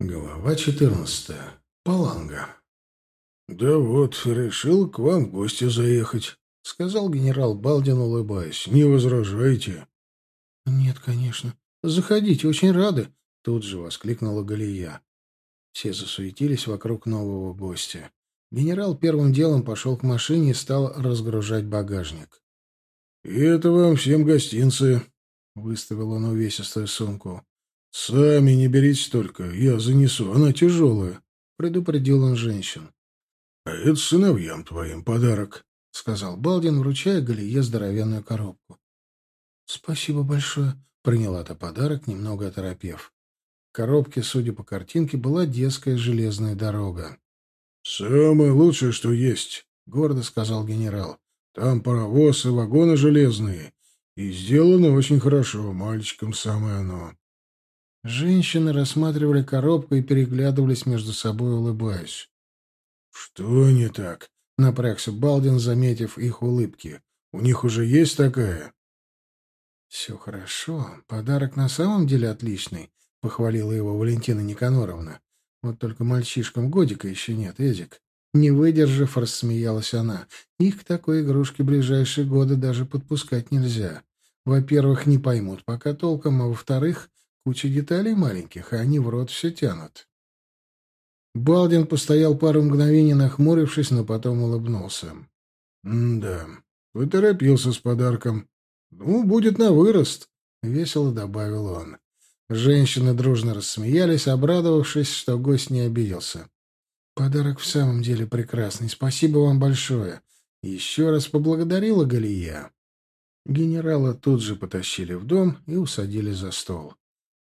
Глава четырнадцатая. Паланга. «Да вот, решил к вам в гости заехать», — сказал генерал Балдин, улыбаясь. «Не возражаете?» «Нет, конечно. Заходите, очень рады», — тут же воскликнула Галия. Все засуетились вокруг нового гостя. Генерал первым делом пошел к машине и стал разгружать багажник. «И это вам всем гостинцы», — выставил он увесистую сумку. «Сами не берите столько, я занесу, она тяжелая», — предупредил он женщин. «А это сыновьям твоим подарок», — сказал Балдин, вручая Галие здоровенную коробку. «Спасибо большое», — приняла-то подарок, немного оторопев. В коробке, судя по картинке, была детская железная дорога. «Самое лучшее, что есть», — гордо сказал генерал. «Там паровоз и вагоны железные. И сделано очень хорошо, мальчикам самое оно». Женщины рассматривали коробку и переглядывались между собой, улыбаясь. «Что не так?» — напрягся Балдин, заметив их улыбки. «У них уже есть такая?» «Все хорошо. Подарок на самом деле отличный», — похвалила его Валентина Никаноровна. «Вот только мальчишкам годика еще нет, Эдик». Не выдержав, рассмеялась она. «Их к такой игрушке ближайшие годы даже подпускать нельзя. Во-первых, не поймут пока толком, а во-вторых, Куча деталей маленьких, а они в рот все тянут. Балдин постоял пару мгновений, нахмурившись, но потом улыбнулся. «Да, поторопился с подарком. Ну, будет на вырост», — весело добавил он. Женщины дружно рассмеялись, обрадовавшись, что гость не обиделся. «Подарок в самом деле прекрасный. Спасибо вам большое». Еще раз поблагодарила Галия. Генерала тут же потащили в дом и усадили за стол.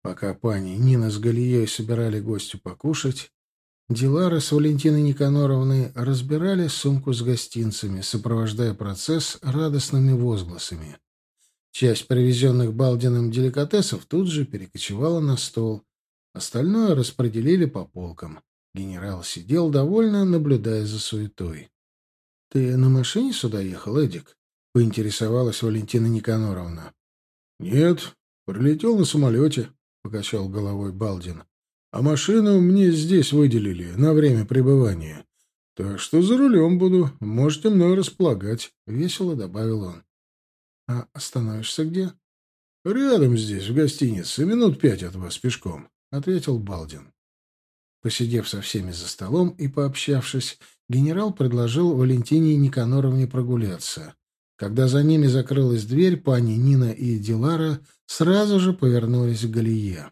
Пока пани Нина с Галией собирали гостю покушать, Дилара с Валентиной Никаноровной разбирали сумку с гостинцами, сопровождая процесс радостными возгласами. Часть привезенных Балдиным деликатесов тут же перекочевала на стол. Остальное распределили по полкам. Генерал сидел довольно, наблюдая за суетой. — Ты на машине сюда ехал, Эдик? — поинтересовалась Валентина Никаноровна. — Нет, прилетел на самолете, — покачал головой Балдин. «А машину мне здесь выделили на время пребывания. Так что за рулем буду. Можете мной располагать», — весело добавил он. «А остановишься где?» «Рядом здесь, в гостинице. Минут пять от вас пешком», — ответил Балдин. Посидев со всеми за столом и пообщавшись, генерал предложил Валентине Никаноровне прогуляться. Когда за ними закрылась дверь, пани Нина и Дилара сразу же повернулись к Галие.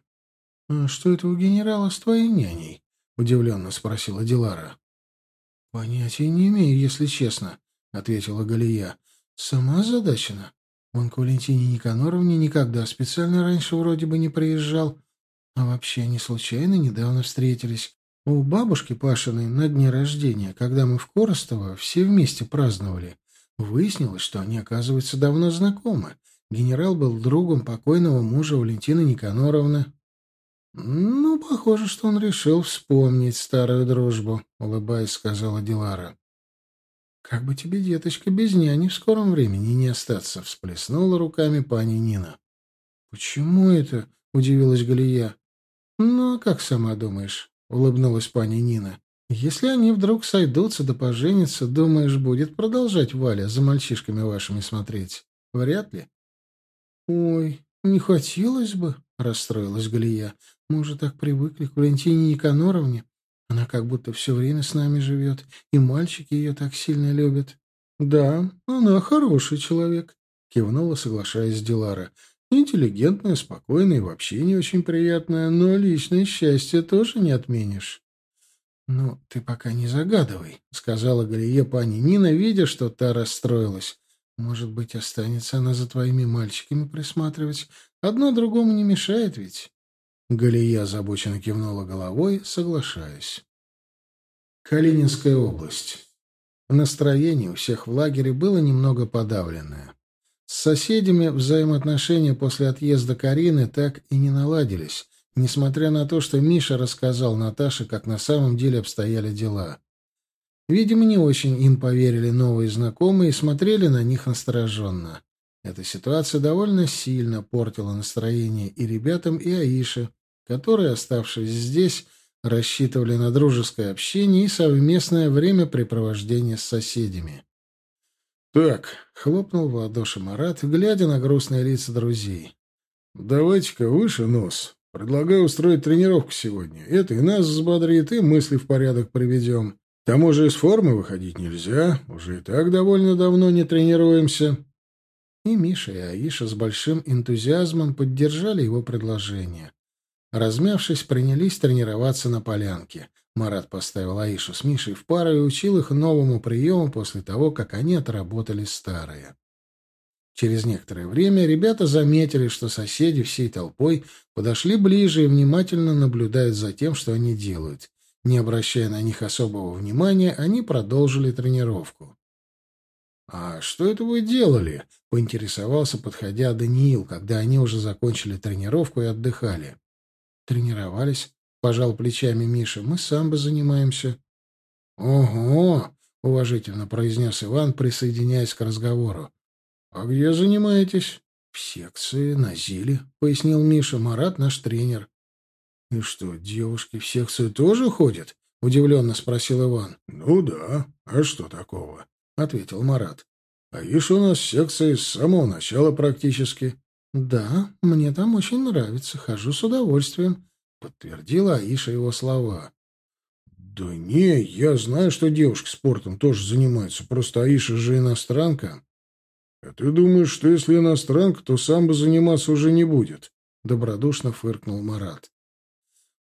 «А что это у генерала с твоей няней?» — удивленно спросила Дилара. «Понятия не имею, если честно», — ответила Галия. «Сама задачена. Он к Валентине Никаноровне никогда специально раньше вроде бы не приезжал. А вообще они случайно недавно встретились. У бабушки Пашиной на дне рождения, когда мы в Коростово все вместе праздновали. Выяснилось, что они, оказывается, давно знакомы. Генерал был другом покойного мужа Валентины Никаноровны. «Ну, похоже, что он решил вспомнить старую дружбу», — улыбаясь, сказала Дилара. «Как бы тебе, деточка, без няни в скором времени не остаться», — всплеснула руками пани Нина. «Почему это?» — удивилась Галия. «Ну, а как сама думаешь?» — улыбнулась пани Нина. Если они вдруг сойдутся да поженятся, думаешь, будет продолжать Валя за мальчишками вашими смотреть? Вряд ли. Ой, не хотелось бы, расстроилась Галия. Мы уже так привыкли к Валентине Никаноровне. Она как будто все время с нами живет, и мальчики ее так сильно любят. Да, она хороший человек, кивнула, соглашаясь Дилара. Интеллигентная, спокойная и вообще не очень приятная, но личное счастье тоже не отменишь. «Ну, ты пока не загадывай», — сказала Галия пани Нина, видя, что та расстроилась. «Может быть, останется она за твоими мальчиками присматривать. Одно другому не мешает ведь». Галия озабоченно кивнула головой, соглашаясь. Калининская область. Настроение у всех в лагере было немного подавленное. С соседями взаимоотношения после отъезда Карины так и не наладились, несмотря на то, что Миша рассказал Наташе, как на самом деле обстояли дела. Видимо, не очень им поверили новые знакомые и смотрели на них настороженно. Эта ситуация довольно сильно портила настроение и ребятам, и Аише, которые, оставшись здесь, рассчитывали на дружеское общение и совместное времяпрепровождение с соседями. «Так», — хлопнул в ладоши Марат, глядя на грустные лица друзей. «Давайте-ка выше нос. Предлагаю устроить тренировку сегодня. Это и нас взбодрит, и мысли в порядок приведем. К тому же из формы выходить нельзя. Уже и так довольно давно не тренируемся». И Миша, и Аиша с большим энтузиазмом поддержали его предложение. Размявшись, принялись тренироваться на полянке. Марат поставил Аишу с Мишей в пару и учил их новому приему после того, как они отработали старые. Через некоторое время ребята заметили, что соседи всей толпой подошли ближе и внимательно наблюдают за тем, что они делают. Не обращая на них особого внимания, они продолжили тренировку. «А что это вы делали?» — поинтересовался, подходя Даниил, когда они уже закончили тренировку и отдыхали. «Тренировались», — пожал плечами Миша. «Мы самбо занимаемся». «Ого!» — уважительно произнес Иван, присоединяясь к разговору. «А где занимаетесь?» «В секции, на Зиле», — пояснил Миша. «Марат наш тренер». «И что, девушки в секцию тоже ходят?» — удивленно спросил Иван. «Ну да. А что такого?» — ответил Марат. «А ишь у нас секция с самого начала практически». «Да, мне там очень нравится. Хожу с удовольствием», — подтвердила Аиша его слова. «Да не, я знаю, что девушки спортом тоже занимаются. Просто Аиша же иностранка». «А ты думаешь, что если иностранка, то сам бы заниматься уже не будет?» — добродушно фыркнул Марат.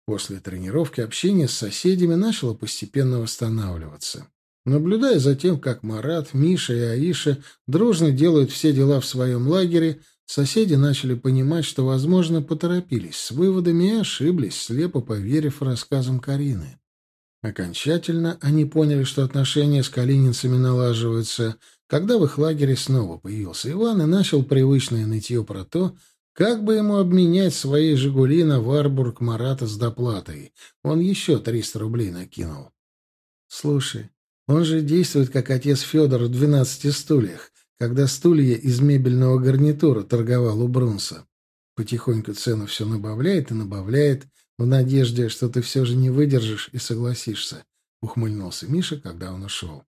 После тренировки общение с соседями начало постепенно восстанавливаться. Наблюдая за тем, как Марат, Миша и Аиша дружно делают все дела в своем лагере, соседи начали понимать, что, возможно, поторопились с выводами и ошиблись, слепо поверив рассказам Карины. Окончательно они поняли, что отношения с калининцами налаживаются, когда в их лагере снова появился Иван и начал привычное нытье про то, как бы ему обменять свои «Жигули» на Варбург Марата с доплатой. Он еще триста рублей накинул. «Слушай, он же действует, как отец Федор в «Двенадцати стульях», когда стулья из мебельного гарнитура торговал у Брунса. Потихоньку цену все набавляет и набавляет, в надежде, что ты все же не выдержишь и согласишься», — ухмыльнулся Миша, когда он ушел.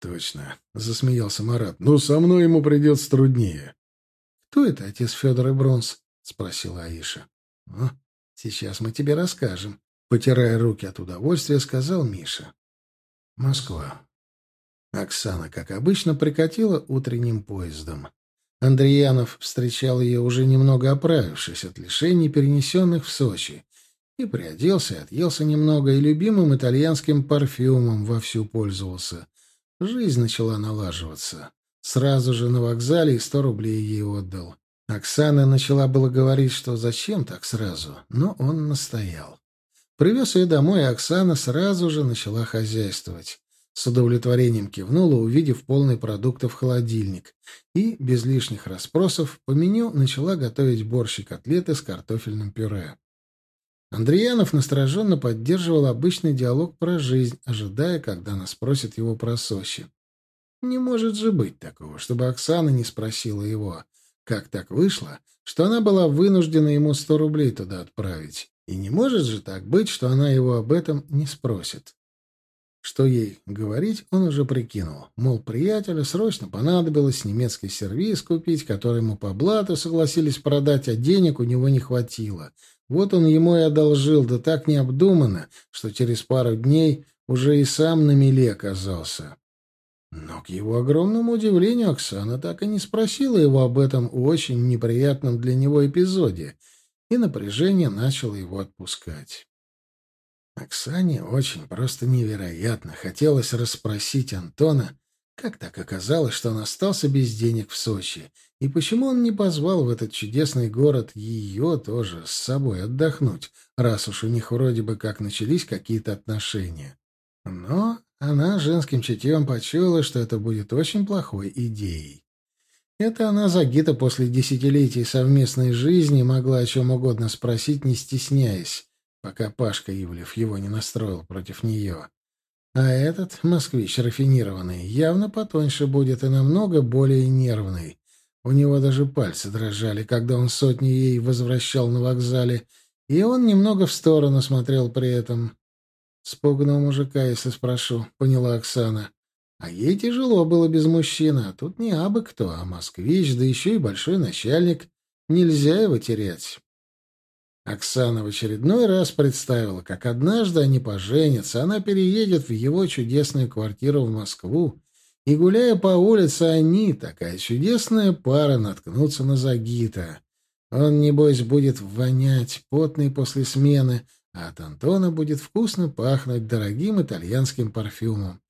«Точно», — засмеялся Марат. «Но со мной ему придется труднее». «Кто это отец Федор и Бронс?» — спросила Аиша. «О, сейчас мы тебе расскажем», — потирая руки от удовольствия, сказал Миша. Москва. Оксана, как обычно, прикатила утренним поездом. Андреянов встречал ее уже немного оправившись от лишений, перенесенных в Сочи, и приоделся отъелся немного, и любимым итальянским парфюмом вовсю пользовался. Жизнь начала налаживаться. Сразу же на вокзале и сто рублей ей отдал. Оксана начала было говорить, что зачем так сразу, но он настоял. Привез ее домой, и Оксана сразу же начала хозяйствовать. С удовлетворением кивнула, увидев полный продуктов холодильник, и, без лишних расспросов, по меню начала готовить борщ и котлеты с картофельным пюре. Андреянов настороженно поддерживал обычный диалог про жизнь, ожидая, когда она спросит его про Сочи. Не может же быть такого, чтобы Оксана не спросила его, как так вышло, что она была вынуждена ему сто рублей туда отправить. И не может же так быть, что она его об этом не спросит. Что ей говорить, он уже прикинул. Мол, приятелю срочно понадобилось немецкий сервиз купить, который ему по блату согласились продать, а денег у него не хватило. Вот он ему и одолжил, да так необдуманно, что через пару дней уже и сам на мели оказался. Но, к его огромному удивлению, Оксана так и не спросила его об этом очень неприятном для него эпизоде, и напряжение начало его отпускать. Оксане очень просто невероятно хотелось расспросить Антона, как так оказалось, что он остался без денег в Сочи, и почему он не позвал в этот чудесный город ее тоже с собой отдохнуть, раз уж у них вроде бы как начались какие-то отношения. Но она женским чутьем почуяла, что это будет очень плохой идеей. Это она Загита после десятилетий совместной жизни могла о чем угодно спросить, не стесняясь, пока Пашка Ивлев его не настроил против нее. А этот, москвич рафинированный, явно потоньше будет и намного более нервный. У него даже пальцы дрожали, когда он сотни ей возвращал на вокзале, И он немного в сторону смотрел при этом. «Спугну мужика, если спрошу», — поняла Оксана. А ей тяжело было без мужчины, а тут не абы кто, а москвич, да еще и большой начальник. Нельзя его терять. Оксана в очередной раз представила, как однажды они поженятся, она переедет в его чудесную квартиру в Москву, и, гуляя по улице, они, такая чудесная пара, наткнутся на Загита. Он, небось, будет вонять, потный после смены, а от Антона будет вкусно пахнуть дорогим итальянским парфюмом.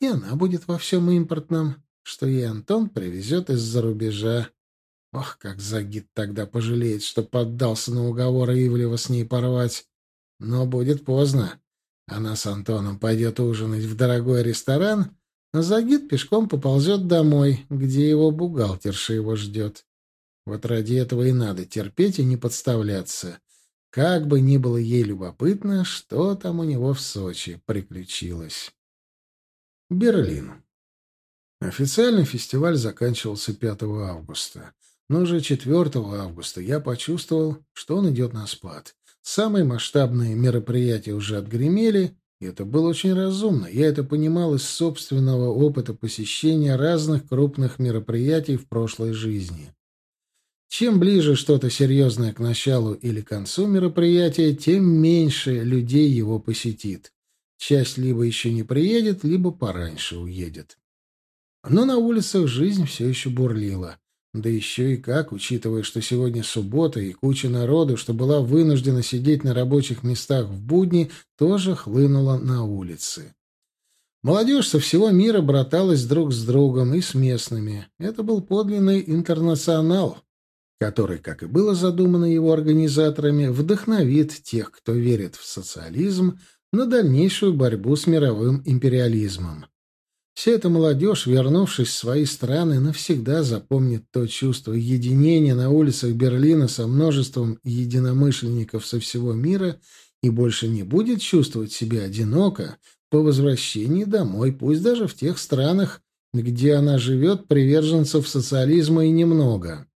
И она будет во всем импортном, что ей Антон привезет из-за рубежа. Ох, как Загид тогда пожалеет, что поддался на уговоры Ивлева с ней порвать. Но будет поздно. Она с Антоном пойдет ужинать в дорогой ресторан, а Загид пешком поползет домой, где его бухгалтерша его ждет. Вот ради этого и надо терпеть и не подставляться. Как бы ни было ей любопытно, что там у него в Сочи приключилось. Берлин. Официально фестиваль заканчивался 5 августа. Но уже 4 августа я почувствовал, что он идет на спад. Самые масштабные мероприятия уже отгремели, и это было очень разумно. Я это понимал из собственного опыта посещения разных крупных мероприятий в прошлой жизни. Чем ближе что-то серьезное к началу или концу мероприятия, тем меньше людей его посетит. Часть либо еще не приедет, либо пораньше уедет. Но на улицах жизнь все еще бурлила. Да еще и как, учитывая, что сегодня суббота и куча народу, что была вынуждена сидеть на рабочих местах в будни, тоже хлынула на улицы. Молодежь со всего мира браталась друг с другом и с местными. Это был подлинный интернационал, который, как и было задумано его организаторами, вдохновит тех, кто верит в социализм, на дальнейшую борьбу с мировым империализмом. Вся эта молодежь, вернувшись в свои страны, навсегда запомнит то чувство единения на улицах Берлина со множеством единомышленников со всего мира и больше не будет чувствовать себя одиноко по возвращении домой, пусть даже в тех странах, где она живет, приверженцев социализма и немного.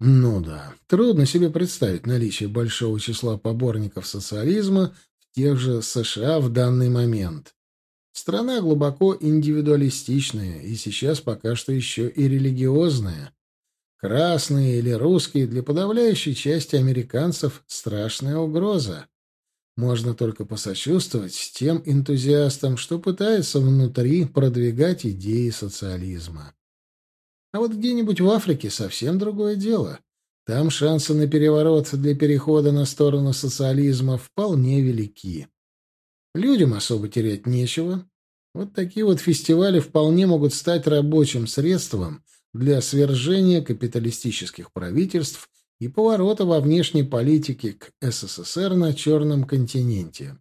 Ну да, трудно себе представить наличие большого числа поборников социализма в тех же США в данный момент. Страна глубоко индивидуалистичная и сейчас пока что еще и религиозная. Красные или русские для подавляющей части американцев страшная угроза. Можно только посочувствовать тем энтузиастам, что пытаются внутри продвигать идеи социализма. А вот где-нибудь в Африке совсем другое дело. Там шансы на переворот для перехода на сторону социализма вполне велики. Людям особо терять нечего. Вот такие вот фестивали вполне могут стать рабочим средством для свержения капиталистических правительств и поворота во внешней политике к СССР на Черном континенте.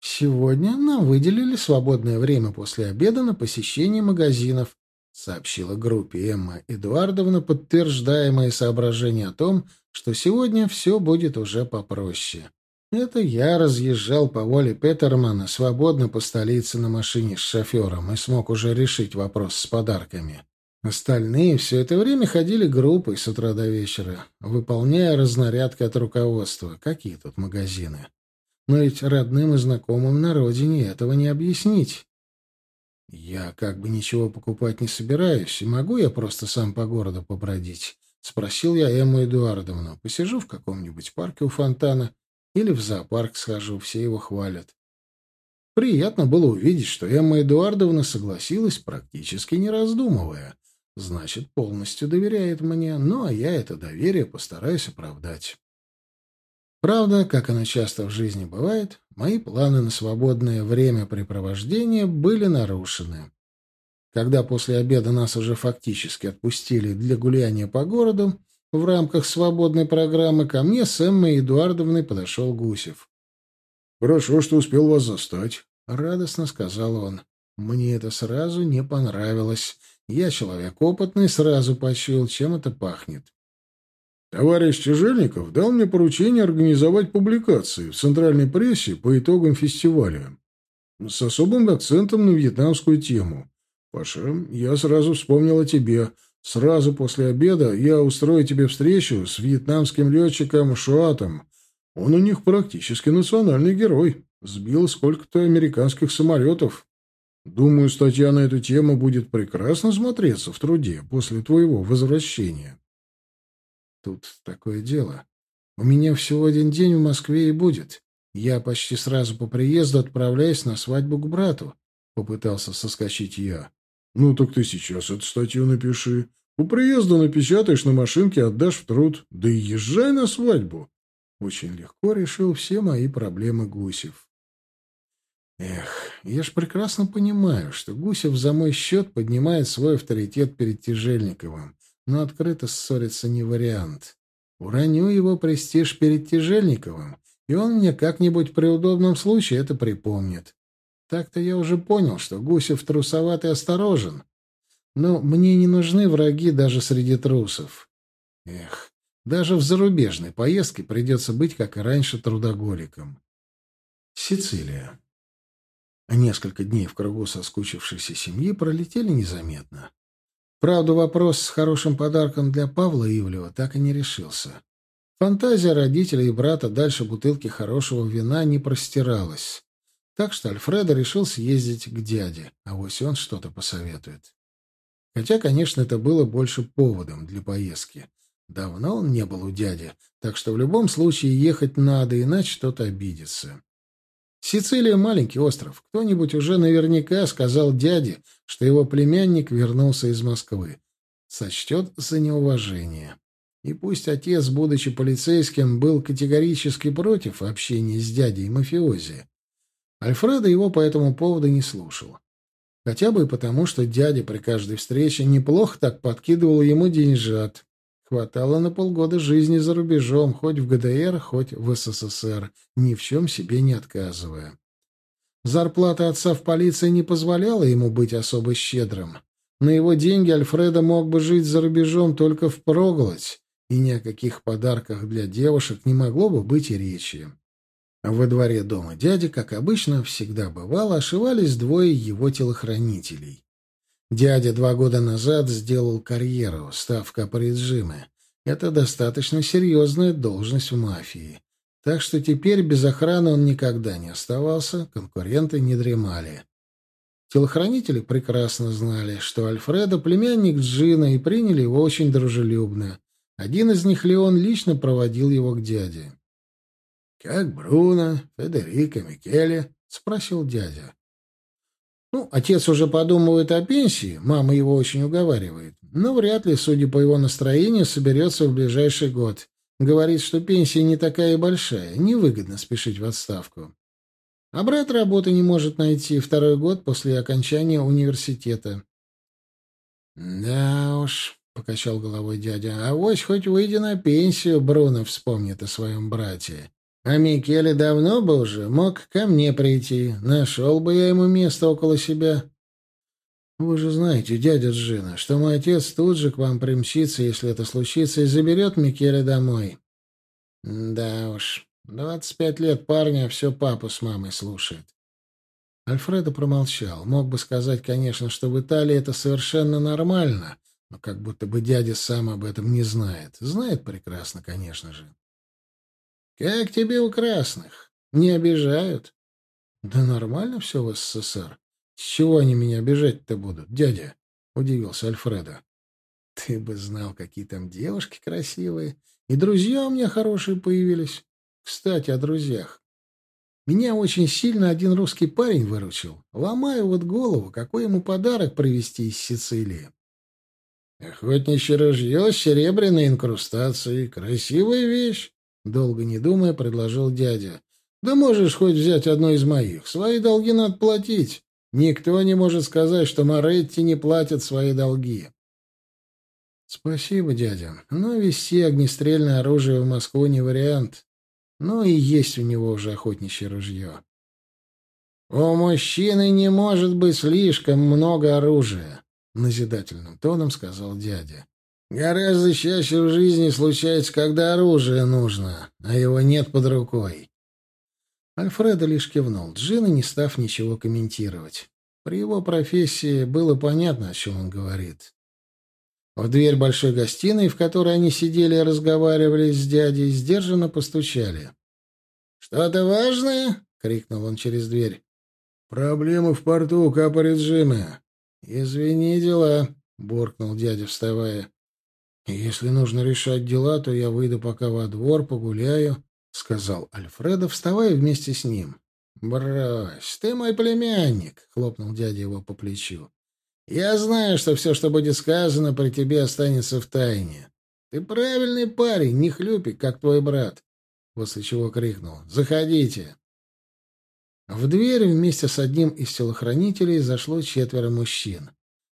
«Сегодня нам выделили свободное время после обеда на посещение магазинов», сообщила группе Эмма Эдуардовна, подтверждая мои соображения о том, что сегодня все будет уже попроще. Это я разъезжал по воле Петермана свободно по столице на машине с шофером и смог уже решить вопрос с подарками. Остальные все это время ходили группой с утра до вечера, выполняя разнарядки от руководства. Какие тут магазины? Но ведь родным и знакомым на родине этого не объяснить. Я как бы ничего покупать не собираюсь, и могу я просто сам по городу побродить? Спросил я Эмму Эдуардовну. Посижу в каком-нибудь парке у фонтана или в зоопарк схожу, все его хвалят. Приятно было увидеть, что Эмма Эдуардовна согласилась, практически не раздумывая. Значит, полностью доверяет мне, ну а я это доверие постараюсь оправдать. Правда, как оно часто в жизни бывает, мои планы на свободное времяпрепровождение были нарушены. Когда после обеда нас уже фактически отпустили для гуляния по городу, в рамках свободной программы ко мне с Эммой Эдуардовной подошел Гусев. «Хорошо, что успел вас застать», — радостно сказал он. Мне это сразу не понравилось. Я человек опытный, сразу почуял, чем это пахнет. Товарищ Чижельников дал мне поручение организовать публикации в центральной прессе по итогам фестиваля с особым акцентом на вьетнамскую тему. Паша, я сразу вспомнил о тебе — Сразу после обеда я устрою тебе встречу с вьетнамским летчиком Шуатом. Он у них практически национальный герой. Сбил сколько-то американских самолетов. Думаю, статья на эту тему будет прекрасно смотреться в труде после твоего возвращения. Тут такое дело. У меня всего один день в Москве и будет. Я почти сразу по приезду отправляюсь на свадьбу к брату. Попытался соскочить я. Ну так ты сейчас эту статью напиши. У приезда напечатаешь на машинке, отдашь в труд. Да и езжай на свадьбу. Очень легко решил все мои проблемы Гусев. Эх, я ж прекрасно понимаю, что Гусев за мой счет поднимает свой авторитет перед Тяжельниковым, но открыто ссориться не вариант. Уроню его престиж перед Тяжельниковым, и он мне как-нибудь при удобном случае это припомнит. Так-то я уже понял, что Гусев трусоват и осторожен. Но мне не нужны враги даже среди трусов. Эх, даже в зарубежной поездке придется быть, как и раньше, трудоголиком. Сицилия. Несколько дней в кругу соскучившейся семьи пролетели незаметно. Правда, вопрос с хорошим подарком для Павла Ивлева так и не решился. Фантазия родителей и брата дальше бутылки хорошего вина не простиралась. Так что Альфредо решил съездить к дяде, а вось он что-то посоветует. Хотя, конечно, это было больше поводом для поездки. Давно он не был у дяди, так что в любом случае ехать надо, иначе тот обидится. Сицилия — маленький остров. Кто-нибудь уже наверняка сказал дяде, что его племянник вернулся из Москвы. Сочтет за неуважение. И пусть отец, будучи полицейским, был категорически против общения с дядей мафиози, Альфредо его по этому поводу не слушал. Хотя бы и потому, что дядя при каждой встрече неплохо так подкидывал ему деньжат. Хватало на полгода жизни за рубежом, хоть в ГДР, хоть в СССР, ни в чем себе не отказывая. Зарплата отца в полиции не позволяла ему быть особо щедрым. На его деньги Альфредо мог бы жить за рубежом только впроголодь, и ни о каких подарках для девушек не могло бы быть и речи. Во дворе дома дяди, как обычно, всегда бывало, ошивались двое его телохранителей. Дядя два года назад сделал карьеру, став капориджиме. Это достаточно серьезная должность в мафии. Так что теперь без охраны он никогда не оставался, конкуренты не дремали. Телохранители прекрасно знали, что Альфредо — племянник Джина, и приняли его очень дружелюбно. Один из них, Леон, лично проводил его к дяде. «Как Бруно, Федерико, Микеле?» — спросил дядя. Ну, отец уже подумывает о пенсии, мама его очень уговаривает. Но вряд ли, судя по его настроению, соберется в ближайший год. Говорит, что пенсия не такая большая, невыгодно спешить в отставку. А брат работы не может найти второй год после окончания университета. «Да уж», — покачал головой дядя, — «авось хоть выйдя на пенсию, Бруно вспомнит о своем брате. А Микеле давно бы уже мог ко мне прийти. Нашел бы я ему место около себя. Вы же знаете, дядя Джина, что мой отец тут же к вам примчится, если это случится, и заберет Микеле домой. Да уж, двадцать пять лет парня, все папу с мамой слушает. Альфредо промолчал. Мог бы сказать, конечно, что в Италии это совершенно нормально, но как будто бы дядя сам об этом не знает. Знает прекрасно, конечно же. Как тебе у красных? Не обижают? Да нормально все в СССР. С чего они меня обижать-то будут, дядя? Удивился Альфредо. Ты бы знал, какие там девушки красивые. И друзья у меня хорошие появились. Кстати, о друзьях. Меня очень сильно один русский парень выручил. Ломаю вот голову, какой ему подарок привезти из Сицилии. Охотничье ружье с серебряной инкрустацией. Красивая вещь. Долго не думая, предложил дядя. «Да можешь хоть взять одно из моих. Свои долги надо платить. Никто не может сказать, что Моретти не платят свои долги». «Спасибо, дядя. Но вести огнестрельное оружие в Москву не вариант. Ну и есть у него уже охотничье ружье». «У мужчины не может быть слишком много оружия», — назидательным тоном сказал дядя. Гораздо чаще в жизни случается, когда оружие нужно, а его нет под рукой. Альфредо лишь кивнул, Джина не став ничего комментировать. При его профессии было понятно, о чем он говорит. В дверь большой гостиной, в которой они сидели и разговаривали с дядей, сдержанно постучали. «Что-то важное?» — крикнул он через дверь. «Проблемы в порту, капорежима». «Извини, дела», — буркнул дядя, вставая. «Если нужно решать дела, то я выйду пока во двор, погуляю», — сказал Альфредо, вставая вместе с ним. «Брось, ты мой племянник», — хлопнул дядя его по плечу. «Я знаю, что все, что будет сказано, при тебе останется в тайне. Ты правильный парень, не хлюпик, как твой брат», после чего крикнул «Заходите». В дверь вместе с одним из телохранителей зашло четверо мужчин.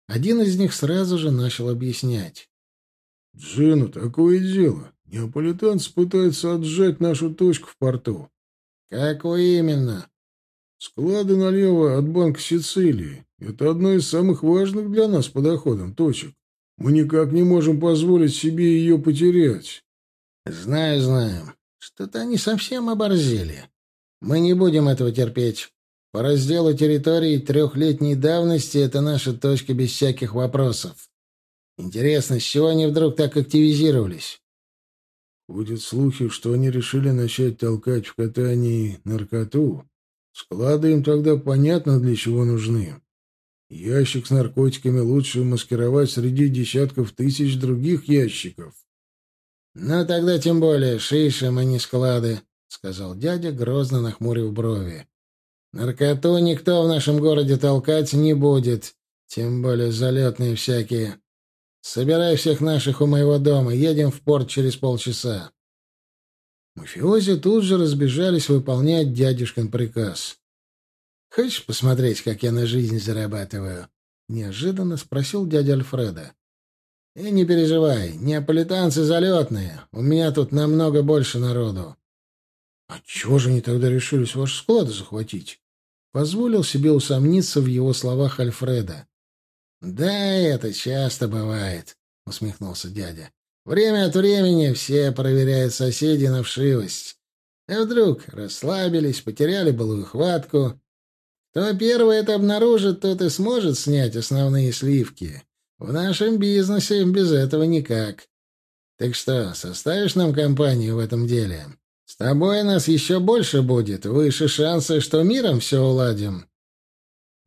Один из них сразу же начал объяснять. «Джина, такое дело. Неаполитанцы пытаются отжать нашу точку в порту. «Какую именно?» «Склады налево от Банка Сицилии. Это одно из самых важных для нас по доходам точек. Мы никак не можем позволить себе ее потерять». «Знаю, знаю. Что-то они совсем оборзели. Мы не будем этого терпеть. По разделу территории трехлетней давности это наша точка без всяких вопросов. Интересно, с чего они вдруг так активизировались? Ходят слухи, что они решили начать толкать в катании наркоту. Склады им тогда понятно, для чего нужны. Ящик с наркотиками лучше маскировать среди десятков тысяч других ящиков. «Ну, тогда тем более шишим, а не склады», — сказал дядя, грозно нахмурив брови. «Наркоту никто в нашем городе толкать не будет, тем более залетные всякие. Собирай всех наших у моего дома. Едем в порт через полчаса. Мафиози тут же разбежались выполнять дядюшкин приказ. «Хочешь посмотреть, как я на жизнь зарабатываю?» — неожиданно спросил дядя Альфреда. «И не переживай, неаполитанцы залетные. У меня тут намного больше народу». «А чего же они тогда решились ваши склады захватить?» Позволил себе усомниться в его словах Альфреда. «Да, это часто бывает», — усмехнулся дядя. «Время от времени все проверяют соседей на вшивость. А вдруг расслабились, потеряли былую хватку. Кто первый это обнаружит, тот и сможет снять основные сливки. В нашем бизнесе без этого никак. Так что, составишь нам компанию в этом деле? С тобой нас еще больше будет, выше шансы, что миром все уладим».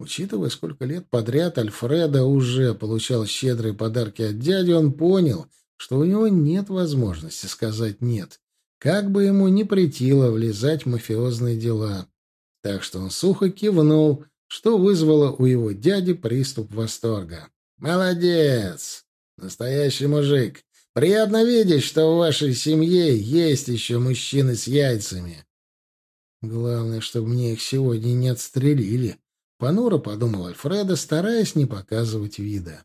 Учитывая, сколько лет подряд Альфреда уже получал щедрые подарки от дяди, он понял, что у него нет возможности сказать «нет», как бы ему ни притило влезать в мафиозные дела. Так что он сухо кивнул, что вызвало у его дяди приступ восторга. «Молодец! Настоящий мужик! Приятно видеть, что в вашей семье есть еще мужчины с яйцами!» «Главное, чтобы мне их сегодня не отстрелили», Понуро подумал Альфредо, стараясь не показывать вида.